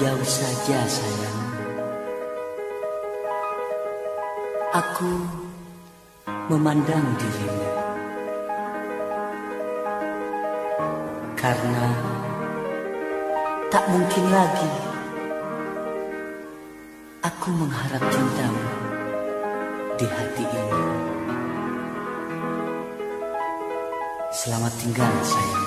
jauh saja sayang. Aku memandang dirimu. Karena tak mungkin lagi Aku mengharap cintamu di hati ini. Selamat tinggal sayang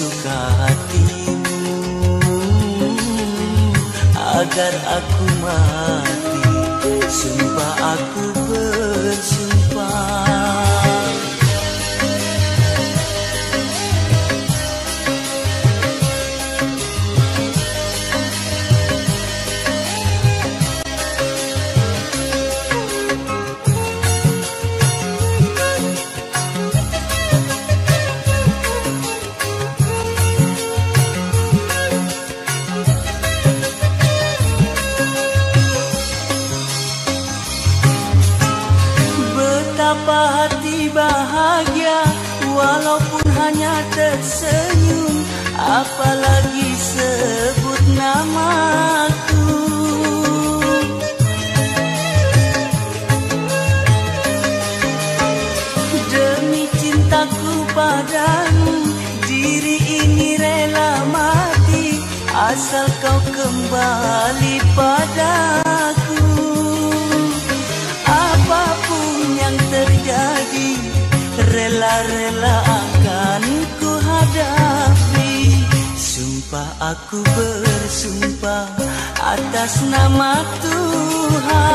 sesuka hatimu. Agar aku mati sumpah aku bersumpah kembali padaku. Apapun yang terjadi Rela-rela akan ku hadapi Sumpah aku bersumpah Atas nama Tuhan.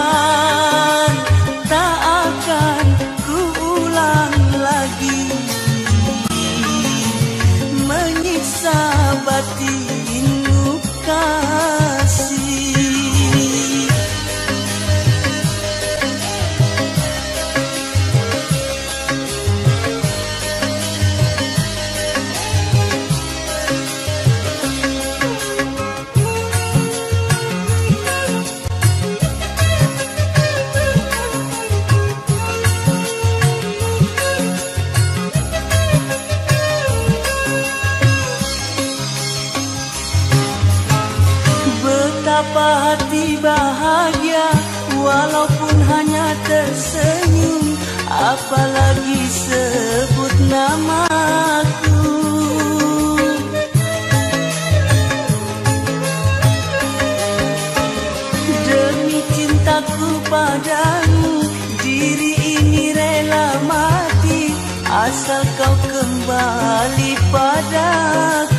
Tak akan ku ulang lagi. Menyiksa kasih hanya tersenyum Apalagi sebut namaku. Demi cintaku padamu Diri ini rela mati Asal kau kembali padaku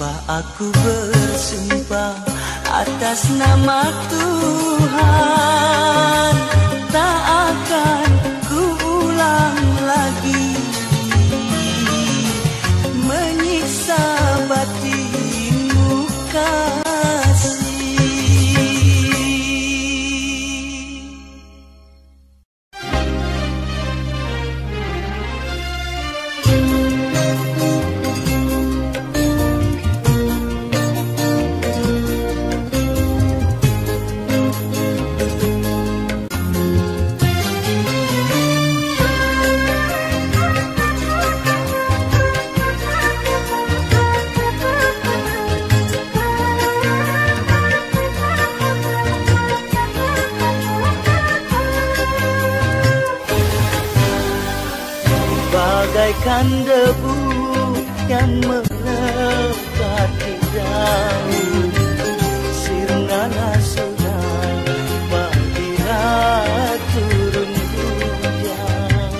Sumpah aku bersumpah Atas nama Tuhan. Tak akan ku ulang lagi bagaikan debu yang melekat di daun sirna sudah bila turun hujan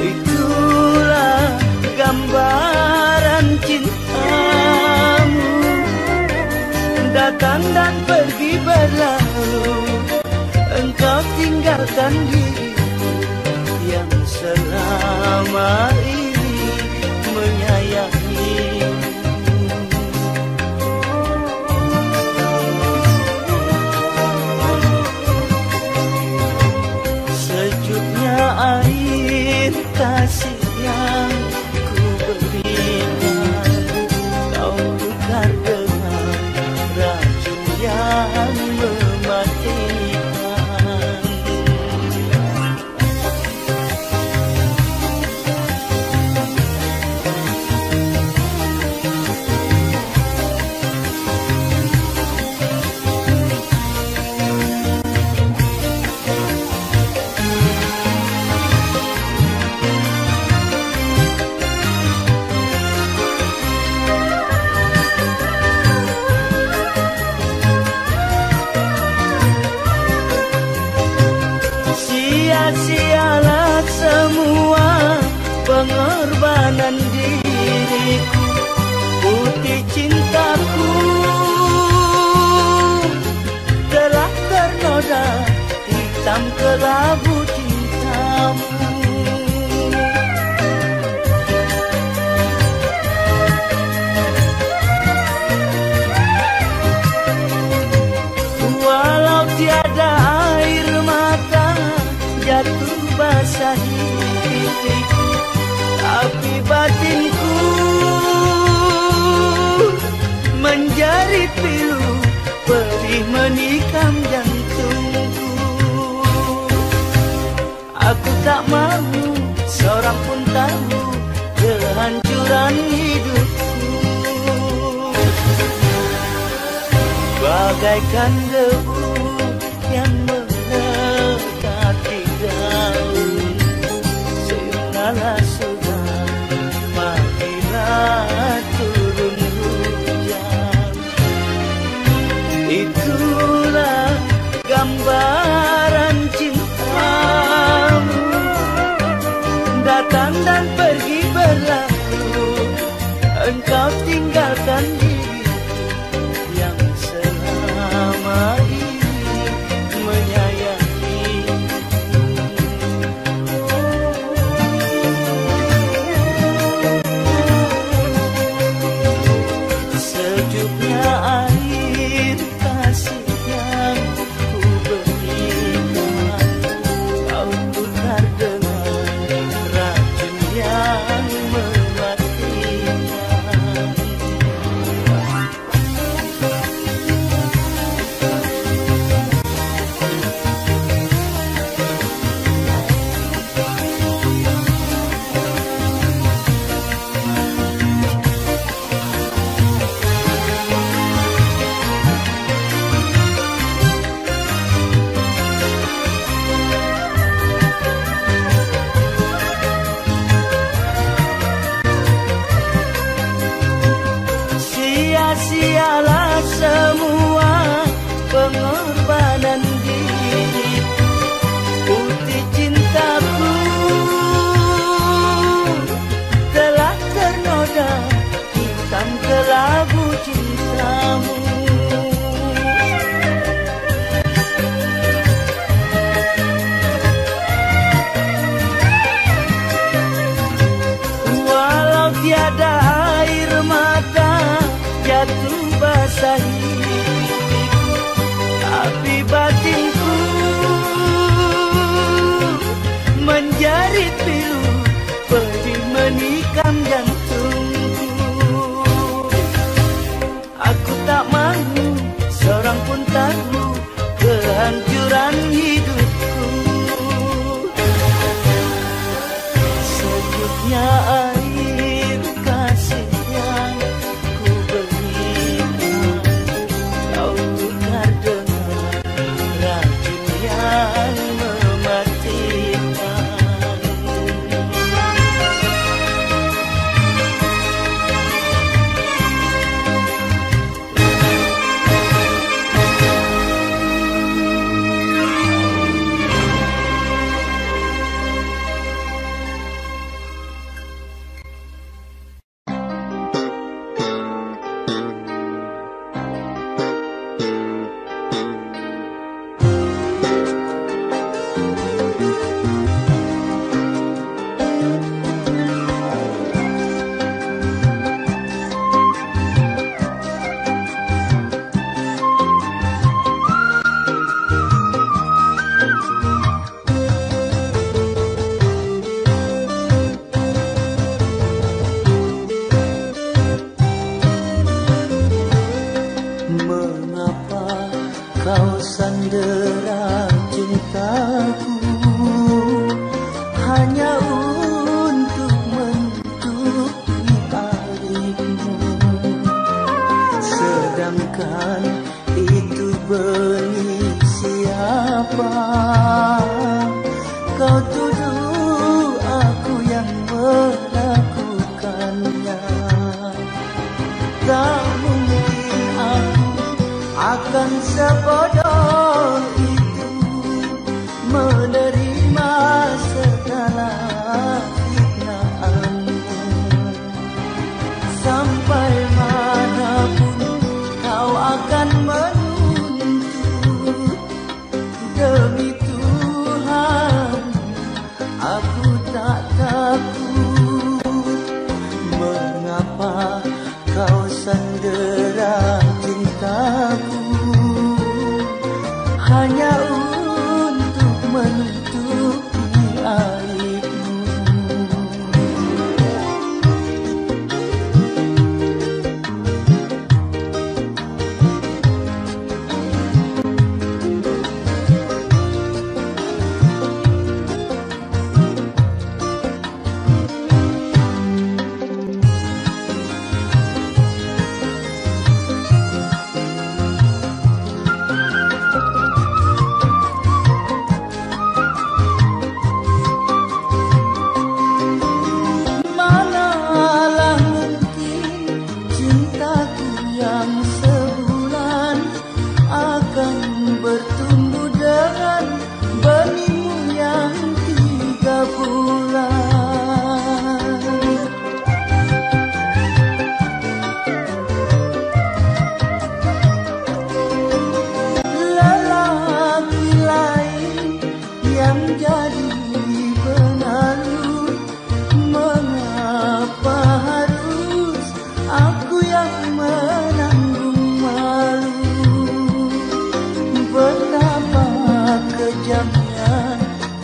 itulah gambaran cintamu datang dan pergi berlalu engkau tinggalkan diri yang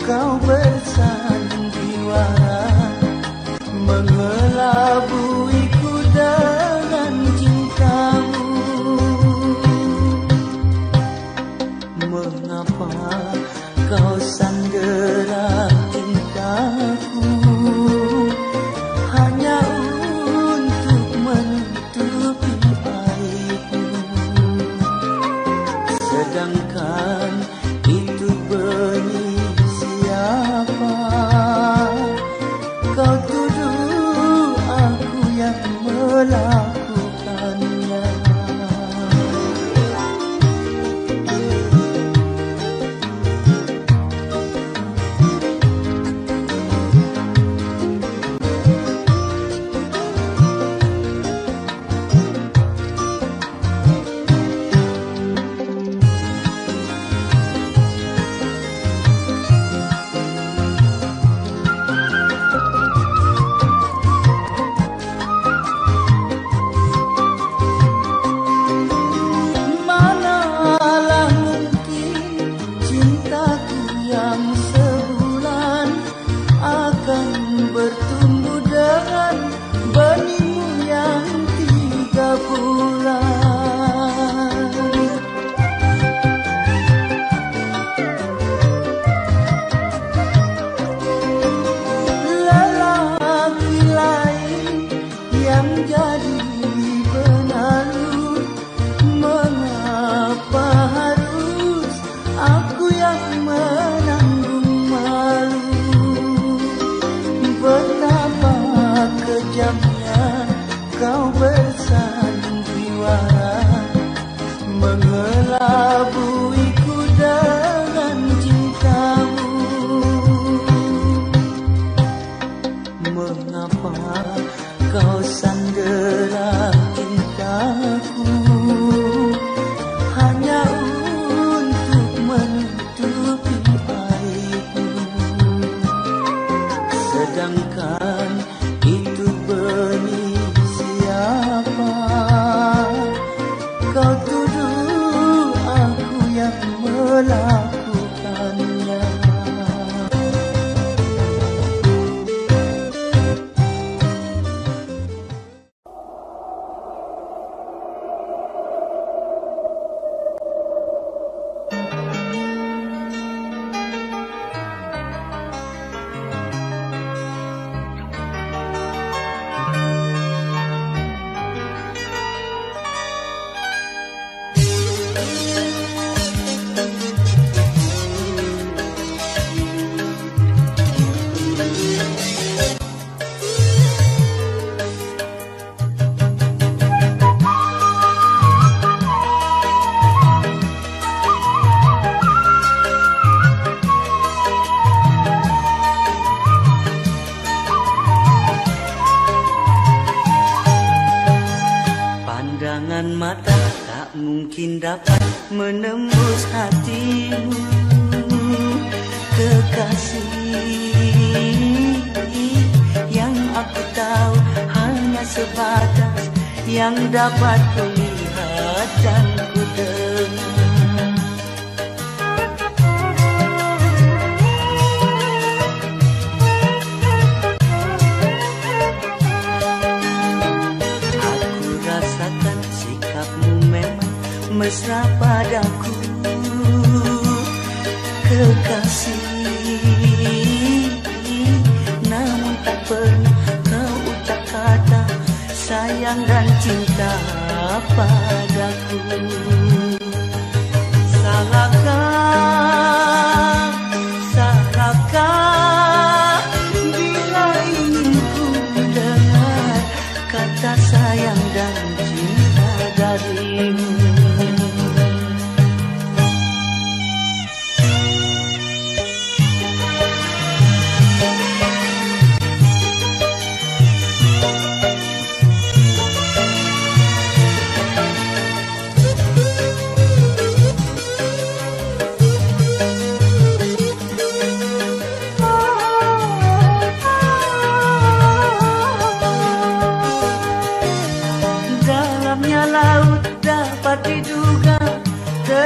kau bersanding diwara mengelabui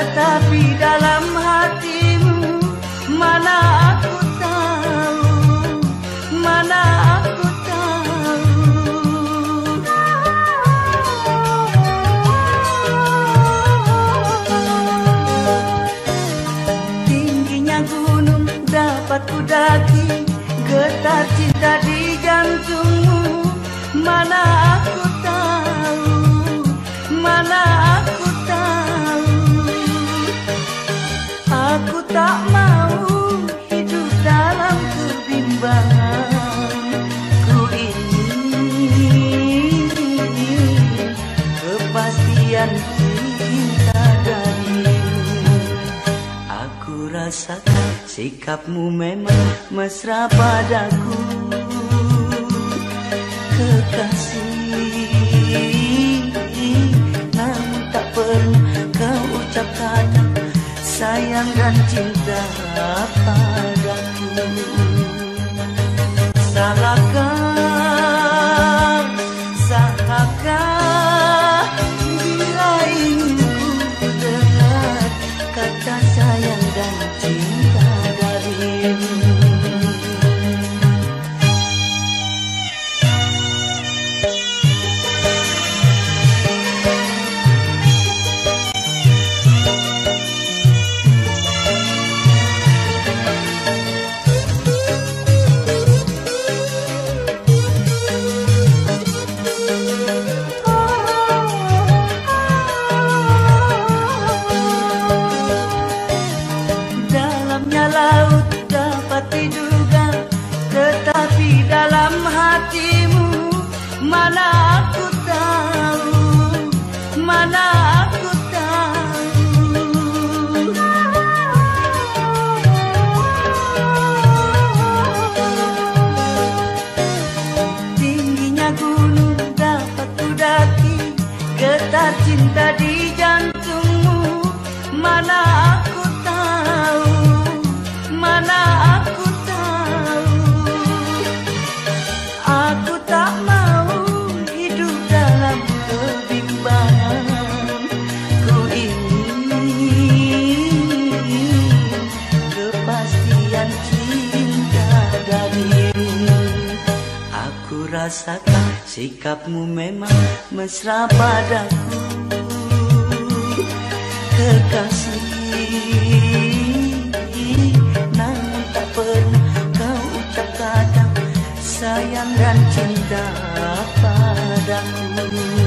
tetapi dalam rasakan sikapmu memang mesra padaku. Kekasih namun tak pernah kau kata sayang dan cinta padaku. Salahkah rasakan sikapmu memang mesra padaku. Kekasih namun tak pernah kau ucap kadang sayang dan cinta padaku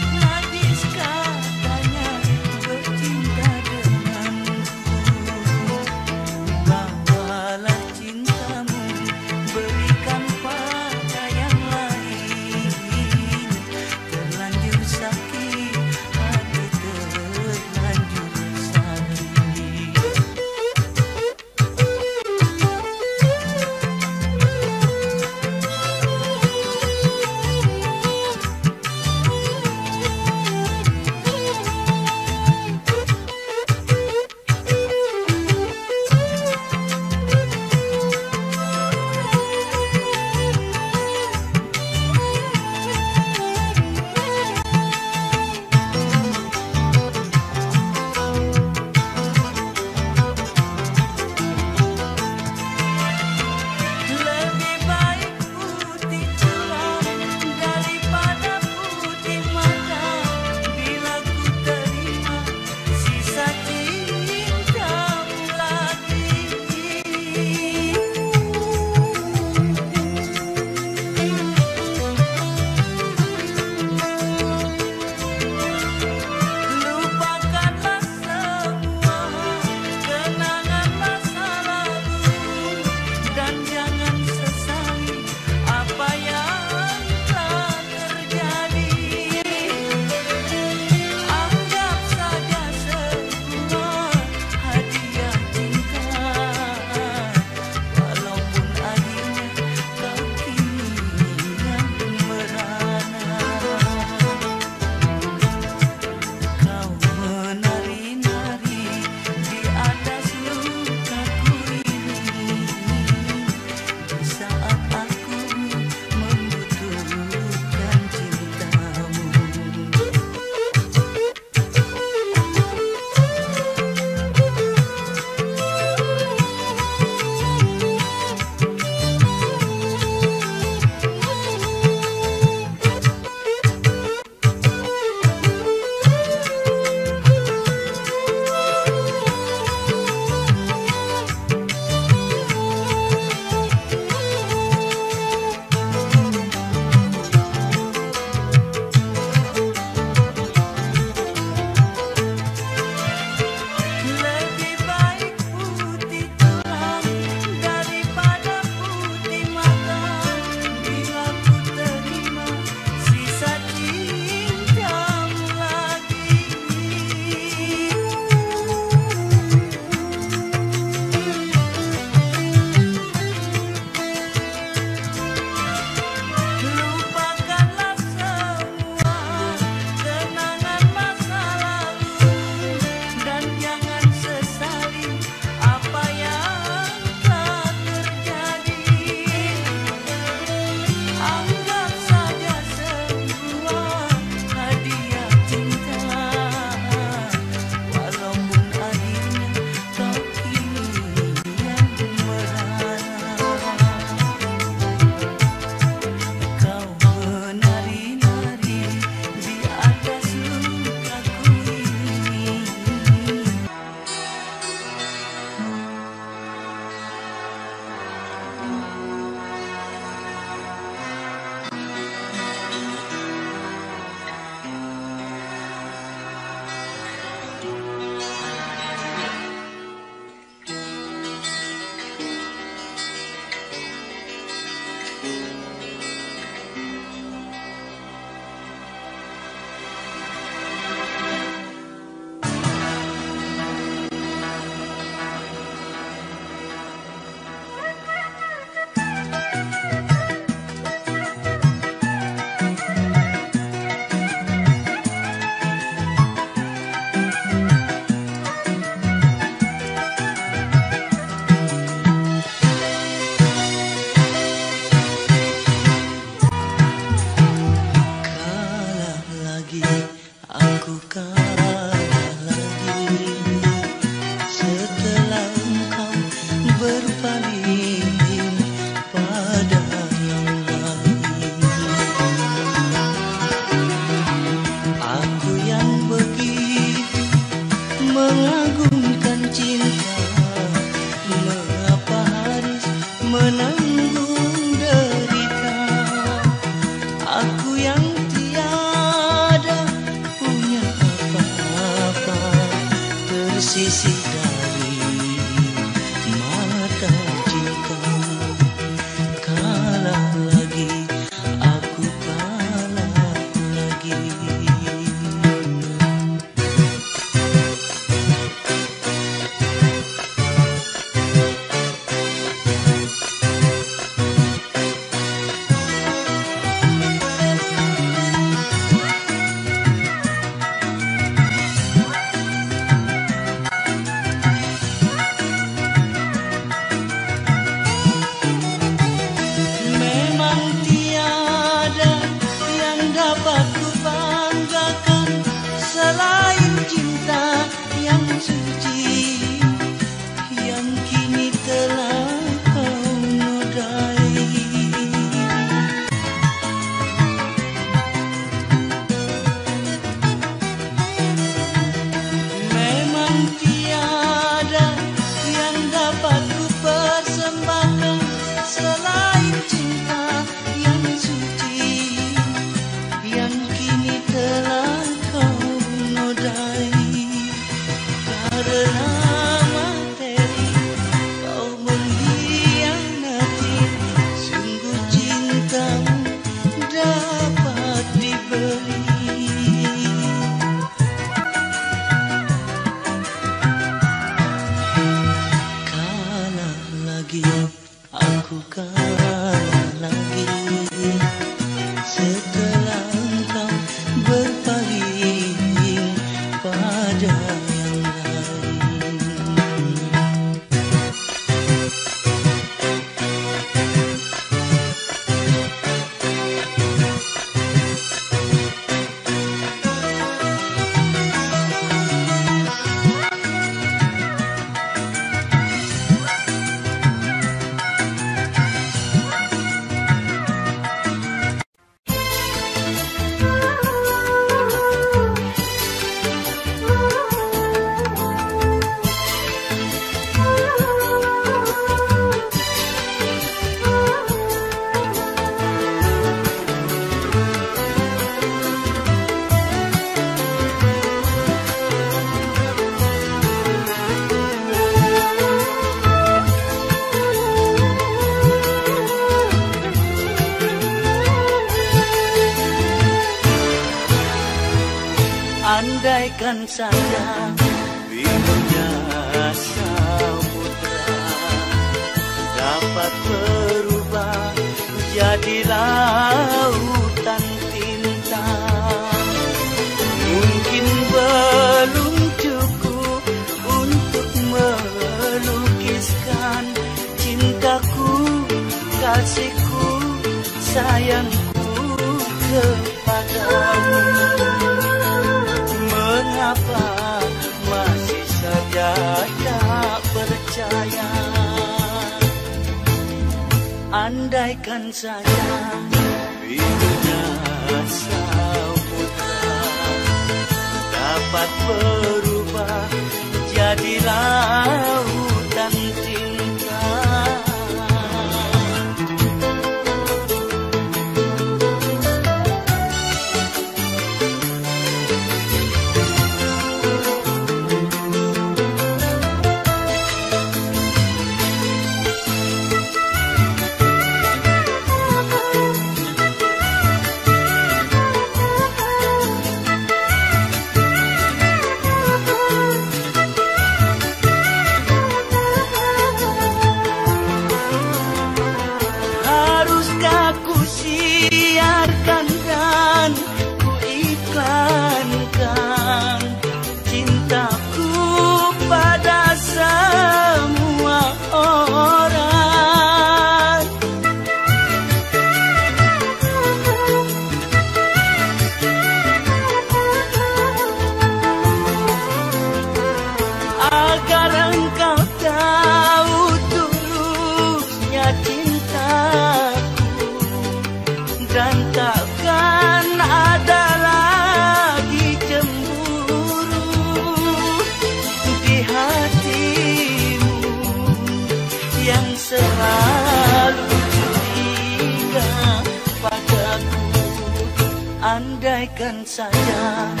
Sai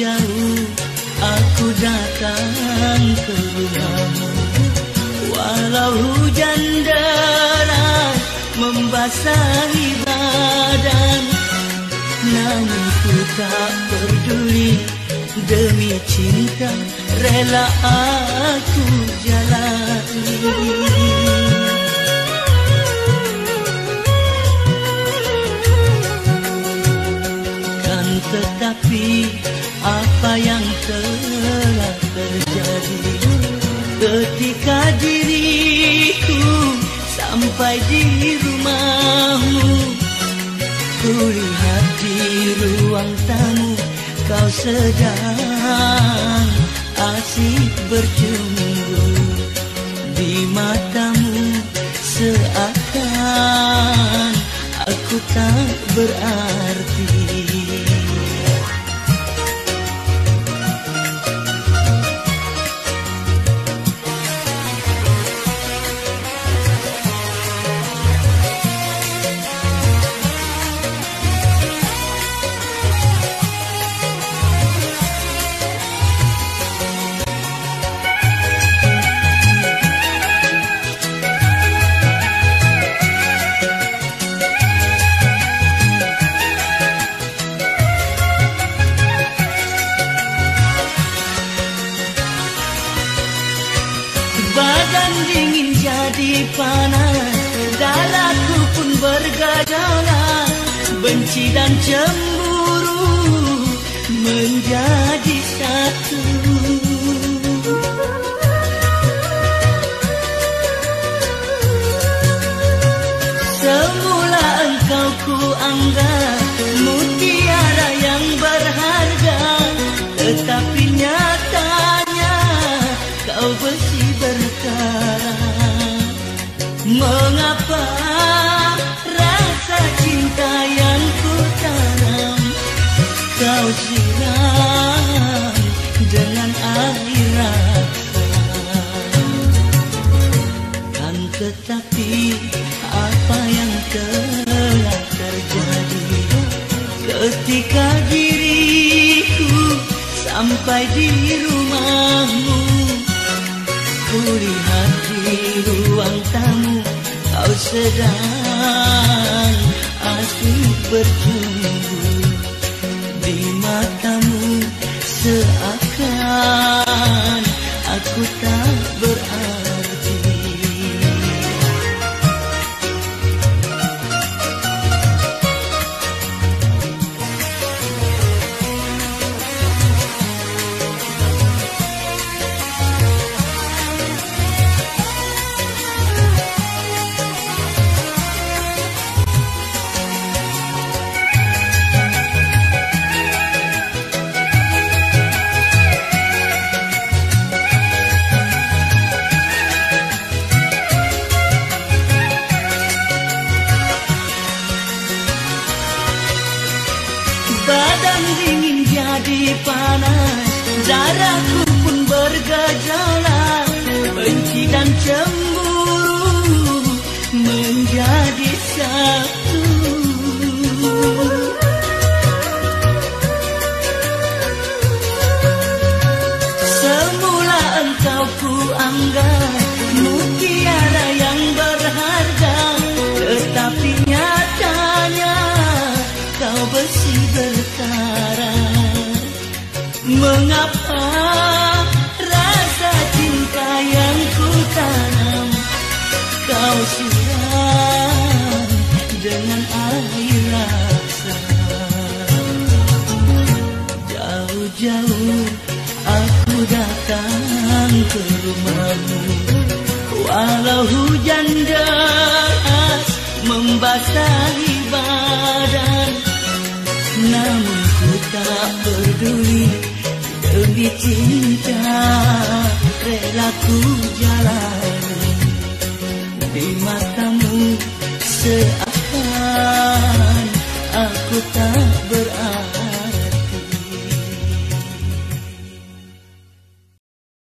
Jauh-jauh aku datang ke rumahmu Walau hujan deras membasahi badan Namun ku tak peduli. Demi cinta rela aku jalani apa yang telah terjadi? Ketika diriku sampai di rumahmu Kulihat di ruang tamu kau sedang asik bercumbu Di matamu. Seakan aku tak berarti tetapi apa yang telah terjadi? Ketika diriku sampai di rumahmu Kulihat di ruang tamu kau sedang asik bercumbu